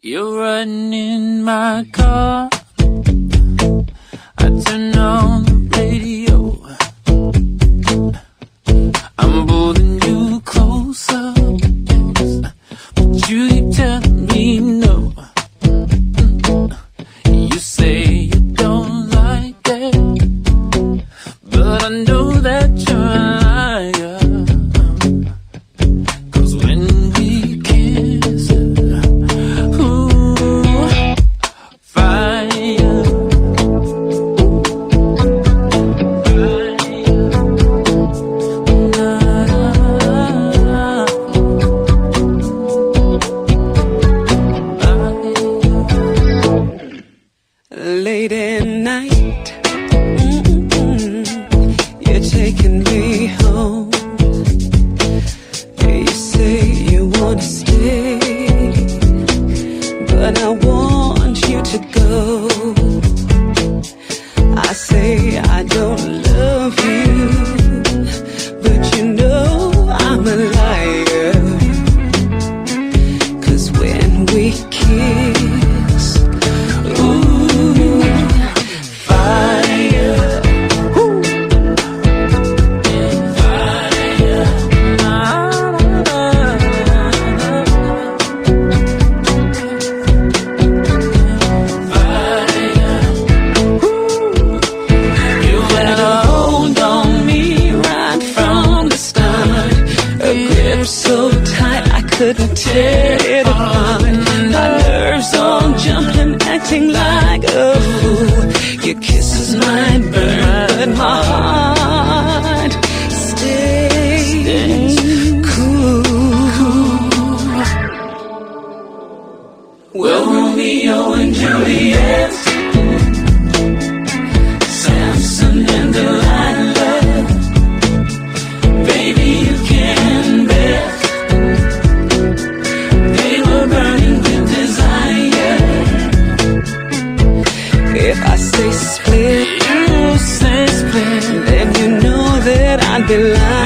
You're running my car. I turn on the radio. I'm bored. couldn't take it on. My nerves all jumping, acting like a fool. Your kisses might burn, but my heart stays cool. Well, Romeo and Juliet. The lying